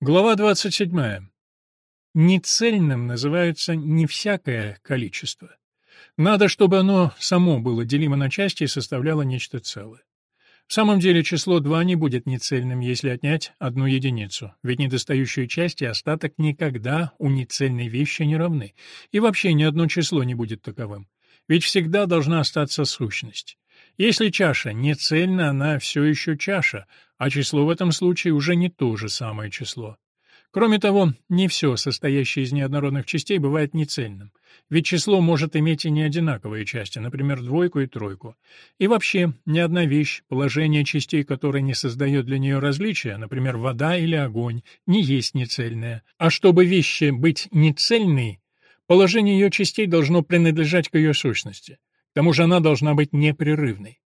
Глава 27. Нецельным называется не всякое количество. Надо, чтобы оно само было делимо на части и составляло нечто целое. В самом деле число 2 не будет нецельным, если отнять одну единицу, ведь недостающие части остаток никогда у нецельной вещи не равны, и вообще ни одно число не будет таковым. Ведь всегда должна остаться сущность. Если чаша не цельна, она все еще чаша, а число в этом случае уже не то же самое число. Кроме того, не все, состоящее из неоднородных частей, бывает нецельным. Ведь число может иметь и неодинаковые части, например, двойку и тройку. И вообще, ни одна вещь, положение частей которой не создает для нее различия, например, вода или огонь, не есть нецельное. А чтобы вещи быть нецельной, положение ее частей должно принадлежать к ее сущности. Тому же она должна быть непрерывной.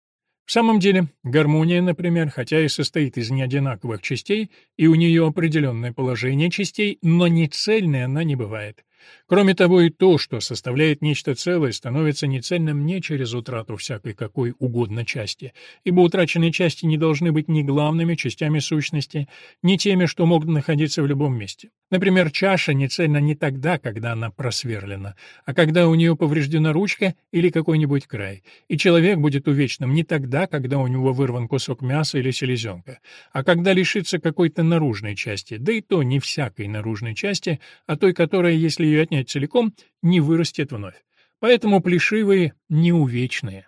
В самом деле, гармония, например, хотя и состоит из неодинаковых частей, и у нее определенное положение частей, но не цельной она не бывает. Кроме того, и то, что составляет нечто целое, становится нецельным не через утрату всякой какой угодно части, ибо утраченные части не должны быть ни главными частями сущности, ни теми, что могут находиться в любом месте. Например, чаша нецельна не тогда, когда она просверлена, а когда у нее повреждена ручка или какой-нибудь край, и человек будет увечным не тогда, когда у него вырван кусок мяса или селезенка, а когда лишится какой-то наружной части, да и то не всякой наружной части, а той, которая, если ее отнять целиком, не вырастет вновь. Поэтому плешивые не увечные.